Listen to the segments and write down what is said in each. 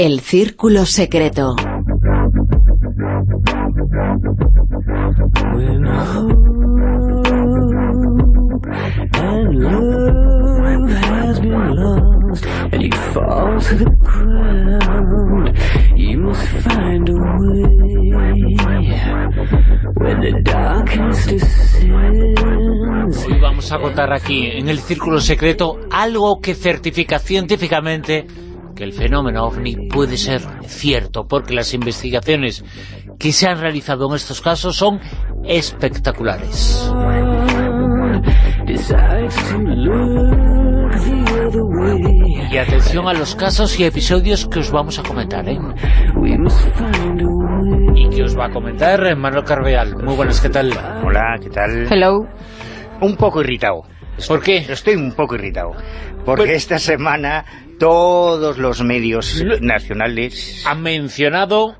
El Círculo Secreto. Hoy vamos a contar aquí, en el Círculo Secreto, algo que certifica científicamente que el fenómeno OVNI puede ser cierto, porque las investigaciones que se han realizado en estos casos son espectaculares. Y atención a los casos y episodios que os vamos a comentar, ¿eh? Y que os va a comentar Manuel Carveal. Muy buenas, ¿qué tal? Hola, ¿qué tal? Hello. Un poco irritado. ¿Por qué? Estoy un poco irritado. Porque esta semana todos los medios nacionales... Han mencionado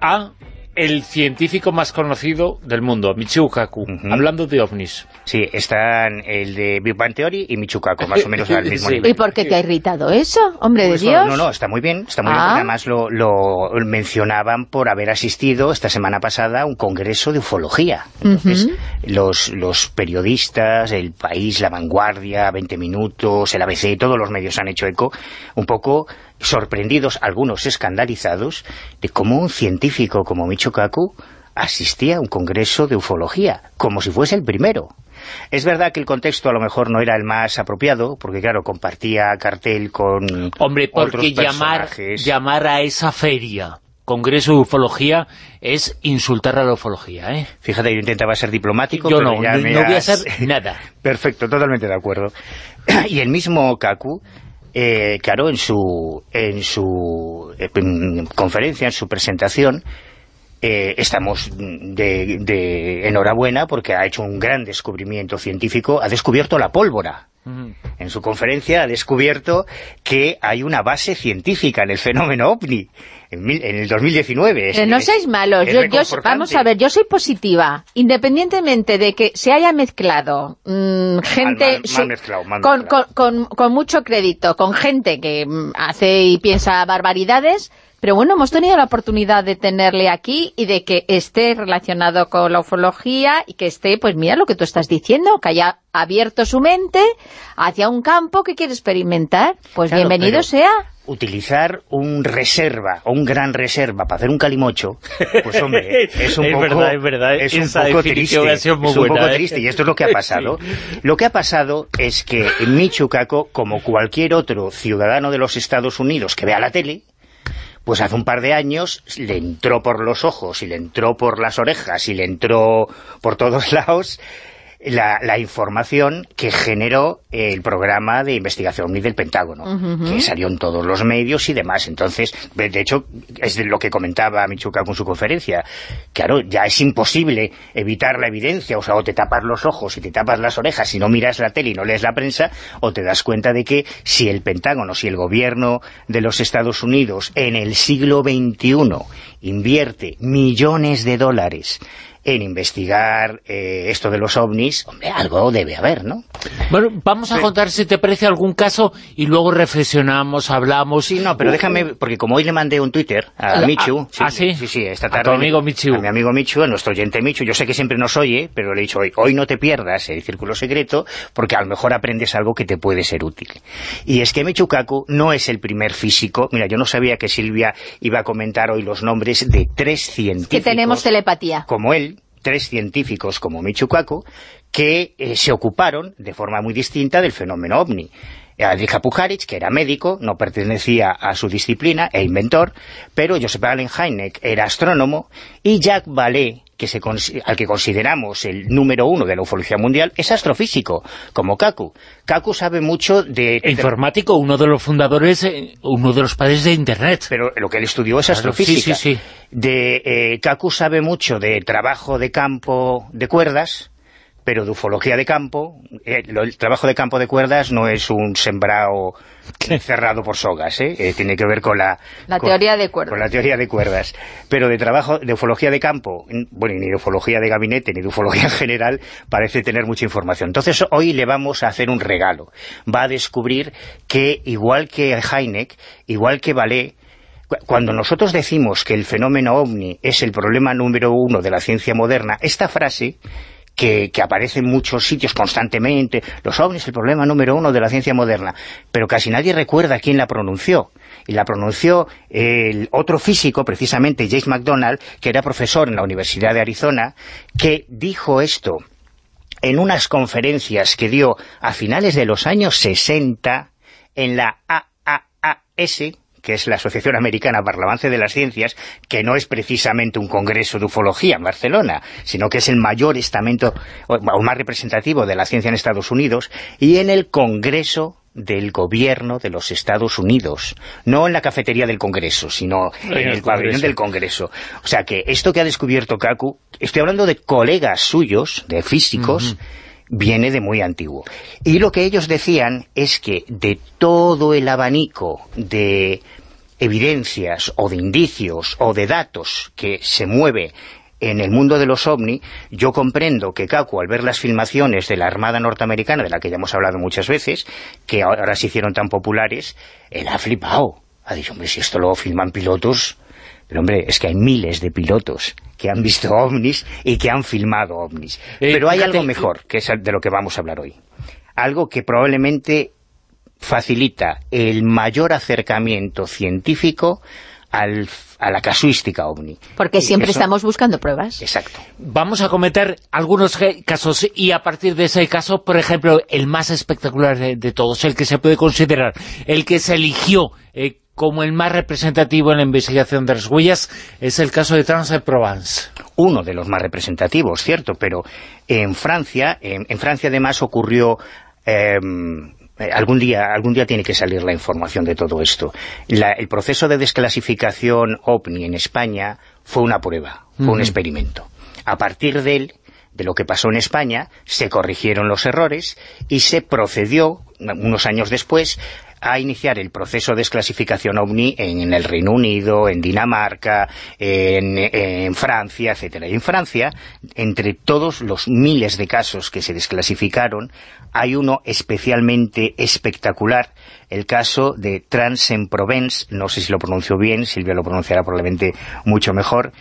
a el científico más conocido del mundo, Michio Kaku, hablando de ovnis. Sí, están el de Big Bang Theory y Michio Kaku, más o menos al mismo nivel. ¿Y por qué te ha irritado eso, hombre Pues de no, Dios? No, no, está muy bien, está muy bien, Ah. además lo, lo mencionaban por haber asistido esta semana pasada a un congreso de ufología. Entonces, los, los periodistas, El País, La Vanguardia, 20 Minutos, el ABC, todos los medios han hecho eco, un poco sorprendidos, algunos escandalizados, de cómo un científico como Michio Kaku asistía a un congreso de ufología, como si fuese el primero. Es verdad que el contexto a lo mejor no era el más apropiado, porque claro, compartía cartel con Hombre, porque otros llamar, llamar a esa feria Congreso de Ufología es insultar a la ufología, ¿eh? Fíjate, yo intentaba ser diplomático, Yo pero no, ya no- me no voy a hacer nada. Perfecto, totalmente de acuerdo. y el mismo Kaku, eh, claro, en su, en su eh, en conferencia, en su presentación, eh, estamos de, de enhorabuena porque ha hecho un gran descubrimiento científico, ha descubierto la pólvora. En su conferencia ha descubierto que hay una base científica en el fenómeno OVNI en, mil- en el 2019. Es- no es- seáis malos, yo, vamos a ver, yo soy positiva, independientemente de que se haya mezclado gente mal- mal su- mezclado, mal con, mezclado. con- con- con mucho crédito, con gente que mm, hace y piensa barbaridades, pero bueno, hemos tenido la oportunidad de tenerle aquí y de que esté relacionado con la ufología y que esté, pues mira lo que tú estás diciendo, que haya abierto su mente hacia un campo que quiere experimentar, pues Claro, bienvenido sea. utilizar un reserva o un gran reserva para hacer un calimocho, pues hombre, es un Es poco, verdad, es verdad, es un esa poco definición triste, ha sido muy es un buena, poco ¿eh? triste y esto es lo que ha pasado. Lo que ha pasado es que Michu Kaku, como cualquier otro ciudadano de los Estados Unidos que vea la tele, pues hace un par de años le entró por los ojos y le entró por las orejas y le entró por todos lados la, la información que generó el programa de investigación del Pentágono, que salió en todos los medios y demás. Entonces, de de hecho, es de lo que comentaba Michuca con su conferencia. Claro, ya es imposible evitar la evidencia, o sea, o te tapas los ojos y te tapas las orejas y no miras la tele y no lees la prensa, o te das cuenta de que si el Pentágono, si el gobierno de los Estados Unidos en el siglo XXI invierte millones de dólares en investigar eh, esto de los ovnis, hombre, algo debe haber, ¿no? Bueno, vamos a contar si te parece algún caso y luego reflexionamos, hablamos. Sí, no, pero déjame, porque como hoy le mandé un Twitter a Ah, Michu, ah, ¿sí? sí, sí, esta A tarde, tu amigo Michu. a mi amigo Michu, a nuestro oyente Michu, yo sé que siempre nos oye, pero le he dicho hoy, hoy no te pierdas el círculo secreto, porque a lo mejor aprendes algo que te puede ser útil. Y es que Michu Kaku no es el primer físico, mira, yo no sabía que Silvia iba a comentar hoy los nombres de tres científicos Que tenemos telepatía. como él, tres científicos como Michio que eh, se ocuparon de forma muy distinta del fenómeno OVNI. Adrija Pujarich, que era médico, no pertenecía a su disciplina, e inventor, pero Joseph Allen Hynek era astrónomo, y Jacques Vallée, que se al que consideramos el número uno de la ufología mundial, es astrofísico, como Kaku. Kaku sabe mucho de... Informático, uno de los fundadores, eh, uno de los padres de Internet. pero lo que él estudió es Claro, astrofísica. sí, sí, sí. De, eh, Kaku sabe mucho de trabajo de campo de cuerdas, pero de ufología de campo. eh, el trabajo de campo de cuerdas no es un sembrado cerrado por sogas, ¿eh? Eh, tiene que ver con la... La con- teoría de cuerdas. Con la teoría de cuerdas. Pero de trabajo, de ufología de campo, bueno, ni de ufología de gabinete, ni de ufología en general, parece tener mucha información. Entonces, hoy le vamos a hacer un regalo. Va a descubrir que, igual que Heineck, igual que Vallée, Cuando nosotros decimos que el fenómeno ovni es el problema número uno de la ciencia moderna, esta frase que, aparece en muchos sitios constantemente, los ovnis el problema número uno de la ciencia moderna, pero casi nadie recuerda quién la pronunció. Y la pronunció el otro físico, precisamente James McDonald, que era profesor en la Universidad de Arizona, que dijo esto en unas conferencias que dio a finales de los años 60 en la AAAS, que es la Asociación Americana para el Avance de las Ciencias, que no es precisamente un congreso de ufología en Barcelona, sino que es el mayor estamento, o más representativo de la ciencia en Estados Unidos, y en el Congreso del gobierno de los Estados Unidos, no en la cafetería del Congreso, sino en, el, pabellón del Congreso. O sea que esto que ha descubierto Kaku, estoy hablando de colegas suyos, de físicos, viene de muy antiguo. Y lo que ellos decían es que de todo el abanico de evidencias o de indicios o de datos que se mueve en el mundo de los ovni, yo comprendo que Kaku, al ver las filmaciones de la Armada Norteamericana, de la que ya hemos hablado muchas veces, que ahora se hicieron tan populares, él ha flipado. Ha dicho, hombre, si esto lo filman pilotos... Pero, hombre, es que hay miles de pilotos que han visto ovnis y que han filmado ovnis. Eh, Pero hay algo mejor, que es de lo que vamos a hablar hoy. Algo que probablemente facilita el mayor acercamiento científico al, a la casuística ovni. Porque siempre estamos buscando pruebas. Exacto. Vamos a comentar algunos casos y a partir de ese caso, por ejemplo, el más espectacular de, todos, el que se puede considerar, el que se eligió eh, como el más representativo en la investigación de las huellas, es el caso de Trans-en-Provence. Uno de los más representativos, cierto, pero en Francia, en, Francia además ocurrió... Em, eh, algún día algún día tiene que salir la información de todo esto. el proceso de desclasificación OVNI en España fue una prueba, fue un experimento. A partir de él, de lo que pasó en España, se corrigieron los errores y se procedió, unos años después, a iniciar el proceso de desclasificación OVNI en, el Reino Unido, en Dinamarca, en, Francia, etcétera. Y en Francia, entre todos los miles de casos que se desclasificaron, hay uno especialmente espectacular, el caso de Trans-en-Provence, no sé si lo pronuncio bien, Silvia lo pronunciará probablemente mucho mejor,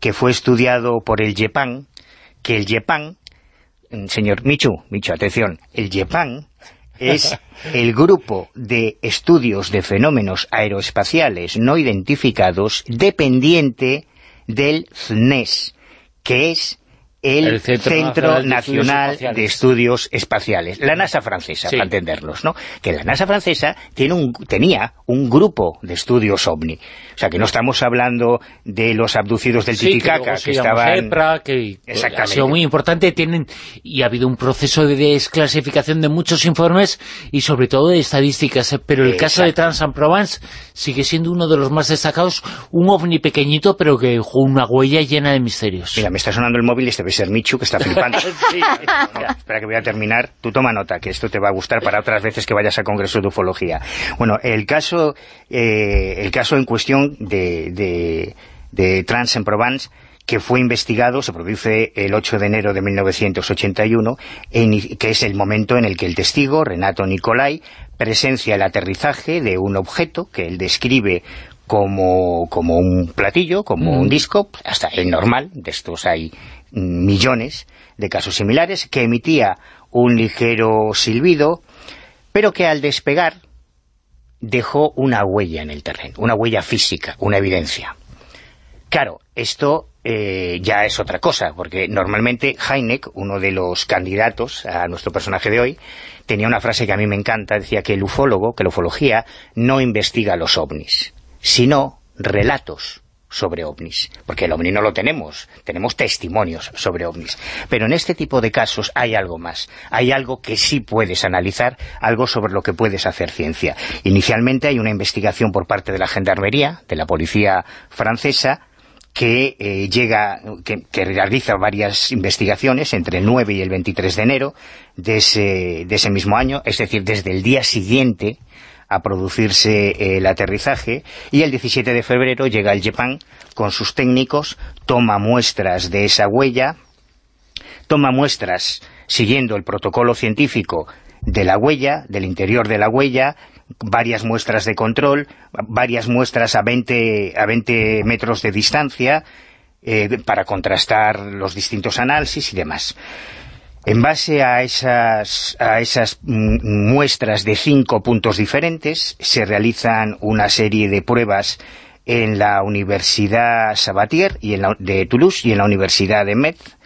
que fue estudiado por el JEPAN, que el JEPAN, señor Michu, Michu, atención, el JEPAN es el grupo de estudios de fenómenos aeroespaciales no identificados dependiente del CNES, que es el, Centro, Nacional, de, Estudios Espaciales, la NASA francesa, para entenderlos, ¿no? Que la NASA francesa tiene un, tenía un grupo de estudios OVNI. O sea, que no estamos hablando de los abducidos del Titicaca, que, estaban... que ha sido muy importante, tienen y ha habido un proceso de desclasificación de muchos informes y sobre todo de estadísticas, ¿eh? pero el caso de Trans-en-Provence sigue siendo uno de los más destacados, un OVNI pequeñito, pero que dejó una huella llena de misterios. Mira, me está sonando el móvil y este ser Michu, que está flipando. espera que voy a terminar. Tú toma nota, que esto te va a gustar para otras veces que vayas a Congreso de Ufología. Bueno, el caso, eh, el caso en cuestión de, de, de Trans en Provence que fue investigado, se produce el 8 de enero de 1981, que es el momento en el que el testigo, Renato Nicolai, presencia el aterrizaje de un objeto que él describe como, como un platillo, como un mm. disco, hasta el normal, de estos hay millones de casos similares, que emitía un ligero silbido, pero que al despegar dejó una huella en el terreno, una huella física, una evidencia. Claro, esto eh, ya es otra cosa, porque normalmente Heineck, uno de los candidatos a nuestro personaje de hoy, tenía una frase que a mí me encanta, decía que el ufólogo, que la ufología, no investiga los ovnis, sino relatos sobre ovnis, porque el ovni no lo tenemos, tenemos testimonios sobre ovnis. Pero en este tipo de casos hay algo más, hay algo que sí puedes analizar, algo sobre lo que puedes hacer ciencia. Inicialmente hay una investigación por parte de la Gendarmería, de la policía francesa, que eh, llega, que, realiza varias investigaciones entre el 9 y el 23 de enero de ese, de ese mismo año, es decir, desde el día siguiente a producirse el aterrizaje y el 17 de febrero llega el Japan con sus técnicos, toma muestras de esa huella, toma muestras siguiendo el protocolo científico de la huella, del interior de la huella, varias muestras de control, varias muestras a 20, a 20 metros de distancia, eh, para contrastar los distintos análisis y demás. En base a esas, a esas muestras de cinco puntos diferentes, se realizan una serie de pruebas en la Universidad Sabatier y en la, de Toulouse y en la Universidad de Metz,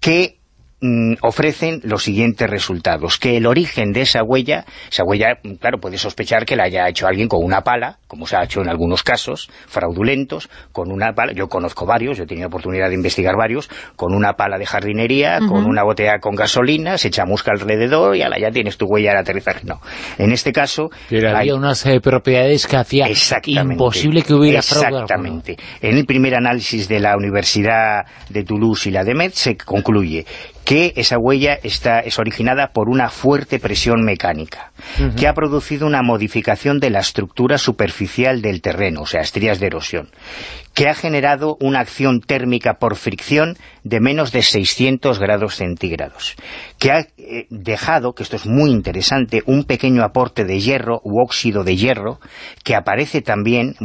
que Mm, ofrecen los siguientes resultados, que el origen de esa huella, esa huella, claro, puede sospechar que la haya hecho alguien con una pala, como se ha hecho en algunos casos, fraudulentos, con una pala, yo conozco varios, yo he tenido oportunidad de investigar varios, con una pala de jardinería, con una botella con gasolina, se echa musca alrededor y ala, ya tienes tu huella de aterrizaje. No, en este caso... Pero había unas eh, propiedades que hacía imposible que hubiera fraude Exactamente. En el primer análisis de la Universidad de Toulouse y la de Metz se concluye que esa huella está, es originada por una fuerte presión mecánica, que ha producido una modificación de la estructura superficial del terreno, o sea, estrías de erosión, que ha generado una acción térmica por fricción de menos de 600 grados centígrados, que ha eh, dejado, que esto es muy interesante, un pequeño aporte de hierro u óxido de hierro, que aparece también,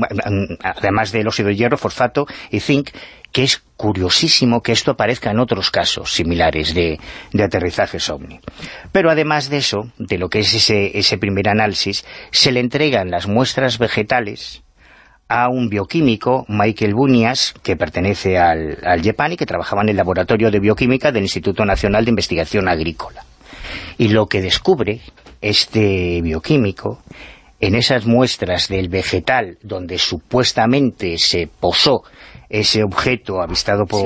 además del óxido de hierro, fosfato y zinc, que es curiosísimo que esto aparezca en otros casos similares de, de aterrizajes OVNI. Pero además de eso, de lo que es ese, ese primer análisis, se le entregan las muestras vegetales a un bioquímico, Michael Bunias, que pertenece al, al y que trabajaba en el Laboratorio de Bioquímica del Instituto Nacional de Investigación Agrícola. Y lo que descubre este bioquímico en esas muestras del vegetal donde supuestamente se posó ese objeto avistado por,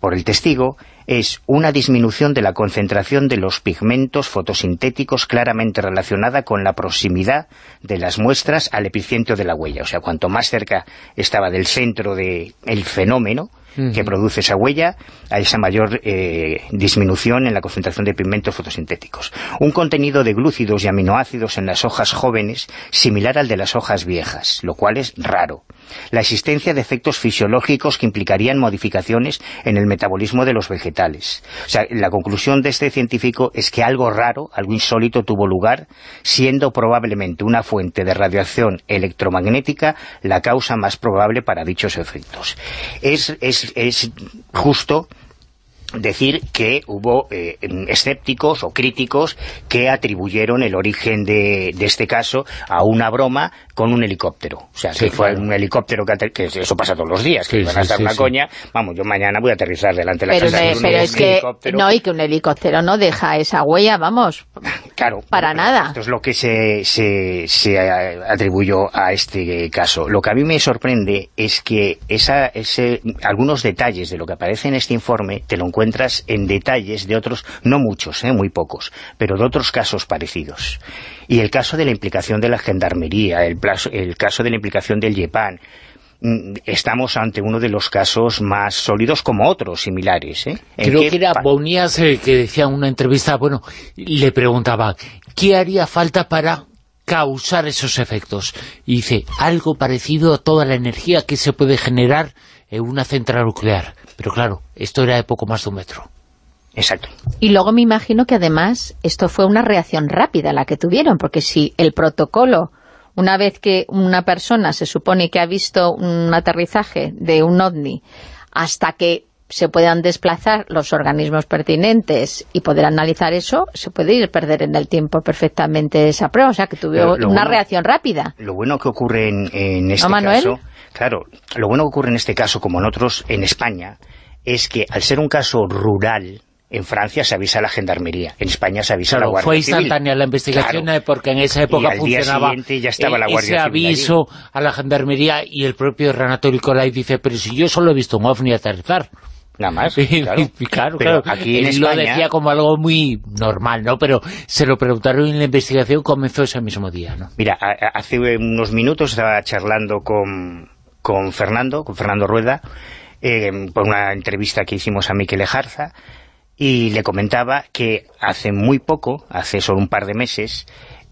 por el testigo es una disminución de la concentración de los pigmentos fotosintéticos claramente relacionada con la proximidad de las muestras al epicentro de la huella. O sea, cuanto más cerca estaba del centro del fenómeno, que produce esa huella, a esa mayor eh, disminución en la concentración de pigmentos fotosintéticos. Un contenido de glúcidos y aminoácidos en las hojas jóvenes similar al de las hojas viejas, lo cual es raro. La existencia de efectos fisiológicos que implicarían modificaciones en el metabolismo de los vegetales. O sea, la conclusión de este científico es que algo raro, algo insólito tuvo lugar, siendo probablemente una fuente de radiación electromagnética la causa más probable para dichos efectos. Es, es, es justo decir que hubo eh, escépticos o críticos que atribuyeron el origen de, de, este caso a una broma con un helicóptero. O sea, que fue un helicóptero que, eso pasa todos los días, que van a estar una coña, vamos, yo mañana voy a aterrizar delante de la Pero, pero es que, no, y que un helicóptero no deja esa huella, vamos, claro, para nada. Esto es lo que se, se, se, atribuyó a este caso. Lo que a mí me sorprende es que esa, ese, algunos detalles de lo que aparece en este informe te lo encuentras en detalles de otros, no muchos, eh, muy pocos, pero de otros casos parecidos. Y el caso de la implicación de la gendarmería, el, el caso de la implicación del YEPAN, mm, estamos ante uno de los casos más sólidos como otros similares. ¿eh? Creo que era Bonías eh, que decía en una entrevista, bueno, le preguntaba, ¿qué haría falta para causar esos efectos? Y dice, algo parecido a toda la energía que se puede generar en una central nuclear. Pero claro, esto era de poco más de un metro. Exacto. Y luego me imagino que además esto fue una reacción rápida la que tuvieron, porque si el protocolo, una vez que una persona se supone que ha visto un aterrizaje de un ovni, hasta que se puedan desplazar los organismos pertinentes y poder analizar eso, se puede ir perder en el tiempo perfectamente esa prueba, o sea que tuvo una reacción rápida. Lo bueno que ocurre en, este caso, claro, lo bueno que ocurre en este caso, como en otros en España, es que al ser un caso rural, en Francia se avisa a la gendarmería, en España se avisa a la Guardia fue instantánea la investigación eh, porque en esa época funcionaba ya estaba la Guardia ese aviso a la gendarmería y el propio Renato Nicolai dice, pero si yo solo he visto un ovni aterrizar. Nada más, claro. claro, Aquí en Él lo decía como algo muy normal, ¿no? Pero se lo preguntaron y la investigación comenzó ese mismo día, ¿no? Mira, hace unos minutos estaba charlando con, con Fernando, con Fernando Rueda, eh, por una entrevista que hicimos a Miquel Ejarza, y le comentaba que hace muy poco, hace solo un par de meses,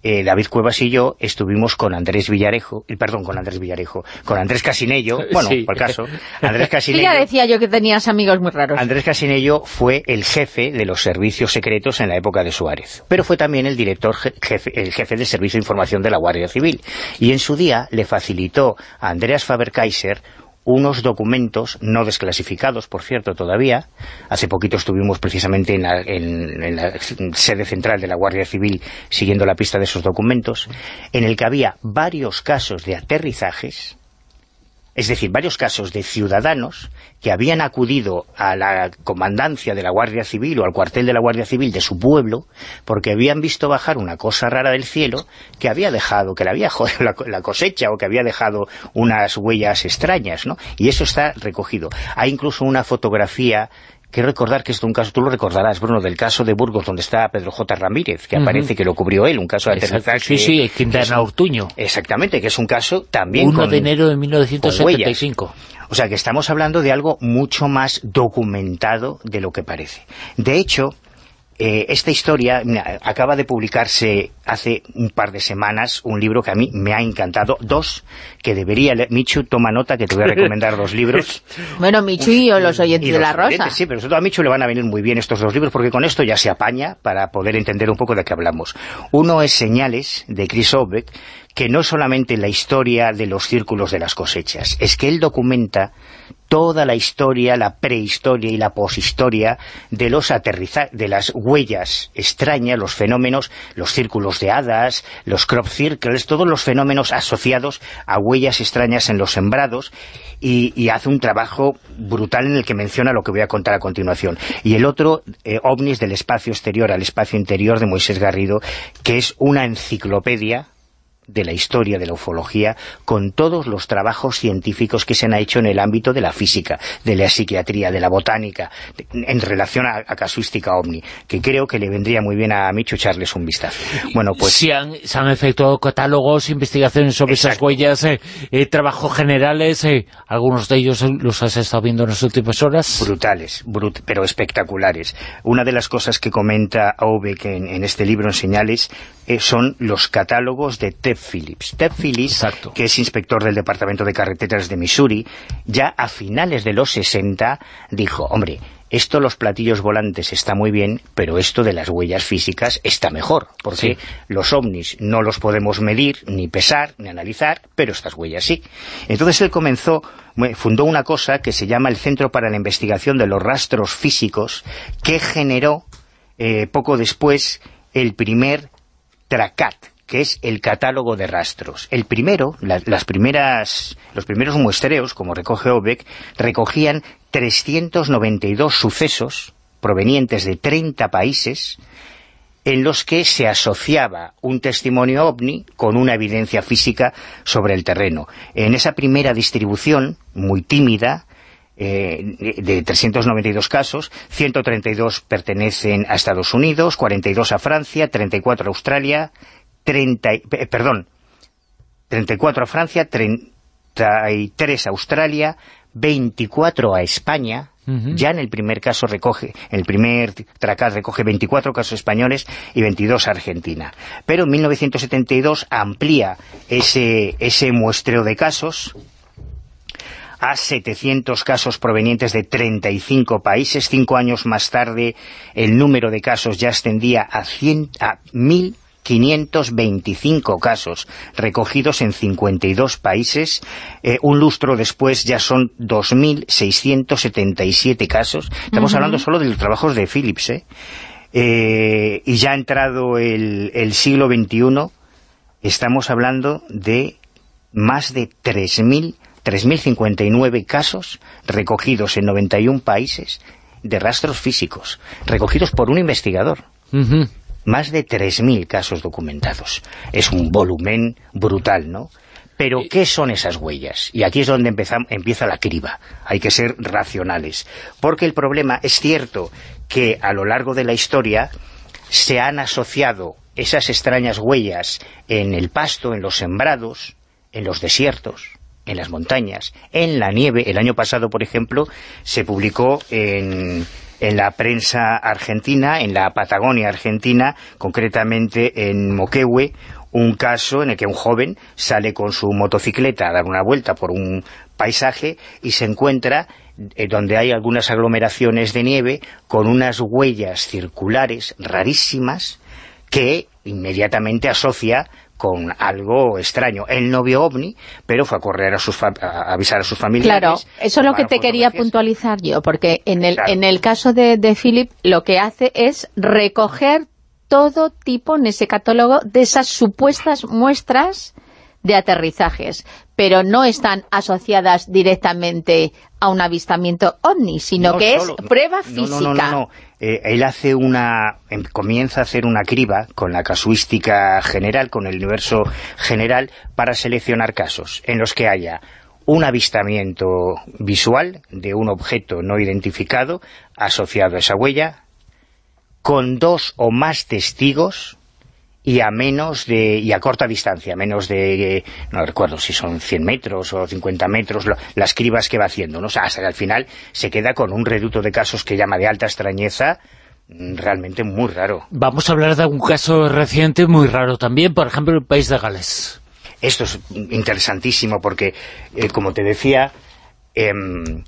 eh, David Cuevas y yo estuvimos con Andrés Villarejo, eh, perdón, con Andrés Villarejo, con Andrés Casinello, bueno, por caso, Andrés Casinello... ya decía yo que tenías amigos muy raros. Andrés Casinello fue el jefe de los servicios secretos en la época de Suárez, pero fue también el director, jefe, el jefe del Servicio de Información de la Guardia Civil, y en su día le facilitó a Andreas Faber-Kaiser unos documentos no desclasificados, por cierto, todavía. Hace poquito estuvimos precisamente en la, sede central de la Guardia Civil siguiendo la pista de esos documentos, en el que había varios casos de aterrizajes es decir, varios casos de ciudadanos que habían acudido a la comandancia de la Guardia Civil o al cuartel de la Guardia Civil de su pueblo porque habían visto bajar una cosa rara del cielo que había dejado, que le había jodido la, cosecha o que había dejado unas huellas extrañas, ¿no? Y eso está recogido. Hay incluso una fotografía Quiero recordar que es un caso, tú lo recordarás, Bruno, del caso de Burgos, donde está Pedro J. Ramírez, que aparece que lo cubrió él, un caso de aterrizaje. Sí, sí, Quintana Ortuño. Exactamente, que es un caso también 1 de enero de 1975. O sea, que estamos hablando de algo mucho más documentado de lo que parece. De hecho, eh, esta historia, acaba de publicarse hace un par de semanas un libro que a mí me ha encantado, dos, que debería leer. Michu, toma nota que te voy a recomendar dos libros. Bueno, Michu y los oyentes de La Rosa. Sí, pero sobre todo a Michu le van a venir muy bien estos dos libros, porque con esto ya se apaña para poder entender un poco de qué hablamos. Uno es Señales, de Chris Obeck, que no solamente la historia de los círculos de las cosechas, es que él documenta toda la historia, la prehistoria y la poshistoria de los de las huellas extrañas, los fenómenos, los círculos de hadas, los crop circles, todos los fenómenos asociados a huellas extrañas en los sembrados y, hace un trabajo brutal en el que menciona lo que voy a contar a continuación. Y el otro, eh, OVNIs del espacio exterior al espacio interior de Moisés Garrido, que es una enciclopedia de la historia de la ufología con todos los trabajos científicos que se han hecho en el ámbito de la física, de la psiquiatría, de la botánica, en relación a, casuística ovni, que creo que le vendría muy bien a Micho echarles un vistazo. Bueno, pues... Se han, se han efectuado catálogos, investigaciones sobre esas huellas, eh, eh, trabajos generales, eh, algunos de ellos los has estado viendo en las últimas horas. Brutales, pero espectaculares. Una de las cosas que comenta Aubeck en, en este libro en Señales son los catálogos de Phillips. Ted Phillips, que es inspector del Departamento de Carreteras de Missouri, ya a finales de los 60 dijo, hombre, esto los platillos volantes está muy bien, pero esto de las huellas físicas está mejor, porque los ovnis no los podemos medir, ni pesar, ni analizar, pero estas huellas sí. Entonces él comenzó, fundó una cosa que se llama el Centro para la Investigación de los Rastros Físicos, que generó eh, poco después el primer TRACAT, que es el catálogo de rastros. El primero, las primeras, los primeros muestreos, como recoge Obeck, recogían 392 sucesos provenientes de 30 países en los que se asociaba un testimonio ovni con una evidencia física sobre el terreno. En esa primera distribución, muy tímida, eh, de 392 casos, 132 pertenecen a Estados Unidos, 42 a Francia, 34 a Australia, 30, eh, perdón, 34 a Francia, 33 a Australia, 24 a España, ya en el primer caso recoge, en el primer tracas recoge 24 casos españoles y 22 a Argentina. Pero en 1972 amplía ese, ese muestreo de casos a 700 casos provenientes de 35 países. Cinco años más tarde el número de casos ya ascendía a, 100, a 1000 525 casos recogidos en 52 países. Eh, un lustro después ya son 2.677 casos. Estamos hablando solo de los trabajos de Philips. ¿eh? Eh, y ya ha entrado el, el siglo XXI, estamos hablando de más de 3.000 3.059 casos recogidos en 91 países de rastros físicos, recogidos por un investigador más de 3.000 casos documentados. Es un volumen brutal, ¿no? Pero, ¿qué son esas huellas? Y aquí es donde empieza la criba. Hay que ser racionales. Porque el problema es cierto que a lo largo de la historia se han asociado esas extrañas huellas en el pasto, en los sembrados, en los desiertos, en las montañas, en la nieve. El año pasado, por ejemplo, se publicó en en la prensa argentina, en la Patagonia argentina, concretamente en Moquehue, un caso en el que un joven sale con su motocicleta a dar una vuelta por un paisaje y se encuentra eh, donde hay algunas aglomeraciones de nieve con unas huellas circulares rarísimas que inmediatamente asocia con algo extraño. Él no vio ovni, pero fue a correr a, sus avisar a sus familiares. Claro, eso es lo que te quería puntualizar yo, porque en el, en el caso de, de Philip lo que hace es recoger todo tipo en ese catálogo de esas supuestas muestras de aterrizajes, pero no están asociadas directamente a un avistamiento ovni, sino que es prueba física. No, no, no, eh, él hace una, em, comienza a hacer una criba con la casuística general, con el universo general, para seleccionar casos en los que haya un avistamiento visual de un objeto no identificado asociado a esa huella, con dos o más testigos y a menos de y a corta distancia, menos de, no recuerdo si son 100 metros o 50 metros, las cribas que va haciendo, ¿no? hasta que al final se queda con un reducto de casos que llama de alta extrañeza, mm, realmente muy raro. Vamos a hablar de algún caso reciente muy raro también, por ejemplo el país de Gales. Esto es interesantísimo porque, eh, como te decía, em,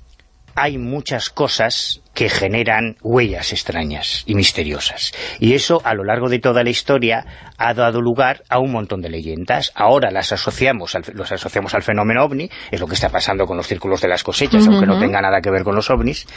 hay muchas cosas que generan huellas extrañas y misteriosas. Y eso, a lo largo de toda la historia, ha dado lugar a un montón de leyendas. Ahora las asociamos al, los asociamos al fenómeno ovni, es lo que está pasando con los círculos de las cosechas, aunque no tenga nada que ver con los ovnis.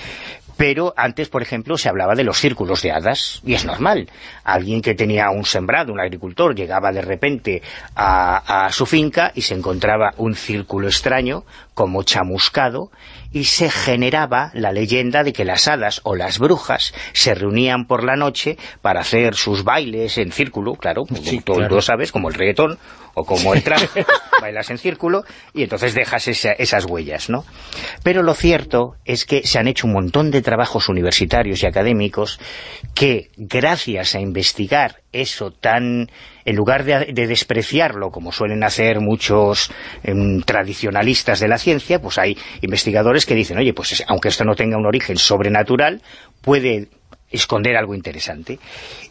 Pero antes, por ejemplo, se hablaba de los círculos de hadas, y es normal. Alguien que tenía un sembrado, un agricultor, llegaba de repente a, a su finca y se encontraba un círculo extraño, como chamuscado, y se generaba la leyenda de que las hadas o las brujas se reunían por la noche para hacer sus bailes en círculo, claro, como tú, sabes, como el reggaetón o como el trap, bailas en círculo y entonces dejas esas huellas, ¿no? Pero lo cierto es que se han hecho un montón de trabajos universitarios y académicos que, gracias a investigar eso tan... en lugar de, despreciarlo, como suelen hacer muchos em, tradicionalistas de la ciencia, pues hay investigadores que dicen, oye, pues aunque esto no tenga un origen sobrenatural, puede esconder algo interesante.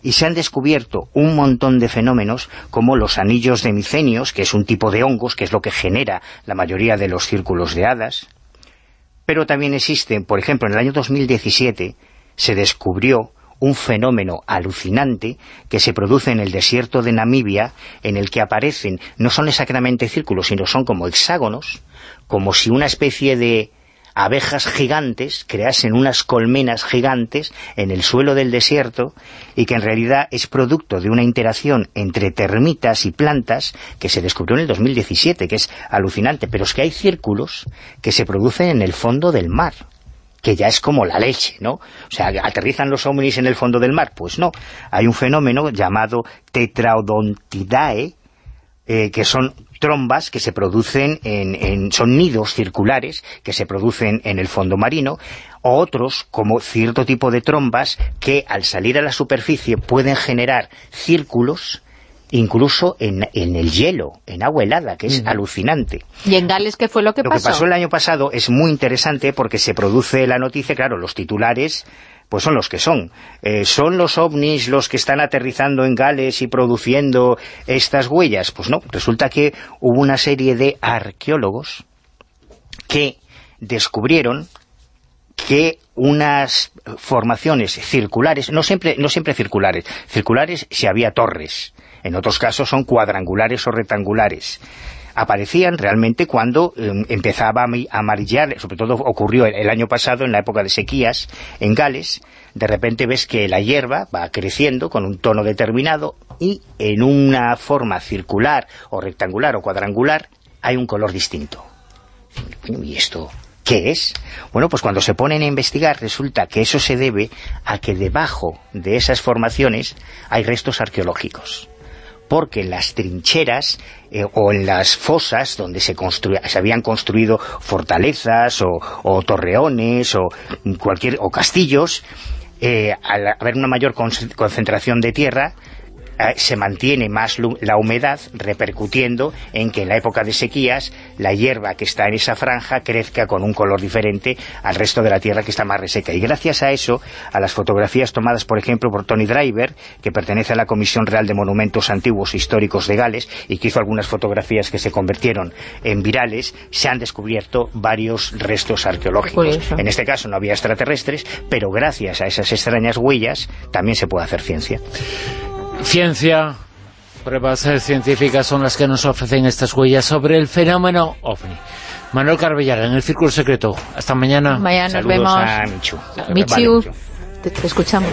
Y se han descubierto un montón de fenómenos como los anillos de micenios, que es un tipo de hongos, que es lo que genera la mayoría de los círculos de hadas. Pero también existen, por ejemplo, en el año 2017 se descubrió un fenómeno alucinante que se produce en el desierto de Namibia, en el que aparecen, no son exactamente círculos, sino son como hexágonos, como si una especie de abejas gigantes creasen unas colmenas gigantes en el suelo del desierto y que en realidad es producto de una interacción entre termitas y plantas que se descubrió en el 2017, que es alucinante, pero es que hay círculos que se producen en el fondo del mar que ya es como la leche, ¿no? O sea, ¿aterrizan los ovnis en el fondo del mar? Pues no. Hay un fenómeno llamado tetraodontidae, eh, que son trombas que se producen en, son nidos circulares que se producen en el fondo marino, o otros, como cierto tipo de trombas, que al salir a la superficie pueden generar círculos incluso en, el hielo, en agua helada, que es alucinante. ¿Y en Gales qué fue lo que pasó? Lo que pasó el año pasado es muy interesante porque se produce la noticia, claro, los titulares pues son los que son. Eh, ¿Son los ovnis los que están aterrizando en Gales y produciendo estas huellas? Pues no, resulta que hubo una serie de arqueólogos que descubrieron que unas formaciones circulares, no siempre, no siempre circulares, circulares si había torres, en otros casos son cuadrangulares o rectangulares, aparecían realmente cuando em, empezaba a amarillar, sobre todo ocurrió el, año pasado en la época de sequías en Gales, de repente ves que la hierba va creciendo con un tono determinado y en una forma circular o rectangular o cuadrangular hay un color distinto. ¿Y esto qué es? Bueno, pues cuando se ponen a investigar resulta que eso se debe a que debajo de esas formaciones hay restos arqueológicos porque en las trincheras eh, o en las fosas donde se, se habían construido fortalezas o, torreones o, cualquier, o castillos, eh, al haber una mayor concentración de tierra, se mantiene más la humedad, repercutiendo en que en la época de sequías la hierba que está en esa franja crezca con un color diferente al resto de la tierra que está más reseca. Y gracias a eso, a las fotografías tomadas, por ejemplo, por Tony Driver, que pertenece a la Comisión Real de Monumentos Antiguos e Históricos de Gales, y que hizo algunas fotografías que se convirtieron en virales, se han descubierto varios restos arqueológicos. En este caso no había extraterrestres, pero gracias a esas extrañas huellas también se puede hacer ciencia. Ciencia, pruebas eh, científicas son las que nos ofrecen estas huellas sobre el fenómeno OVNI. Manuel Carvellar, en el Círculo Secreto. Hasta mañana. Mañana nos vemos. a Michu. Michu, te escuchamos.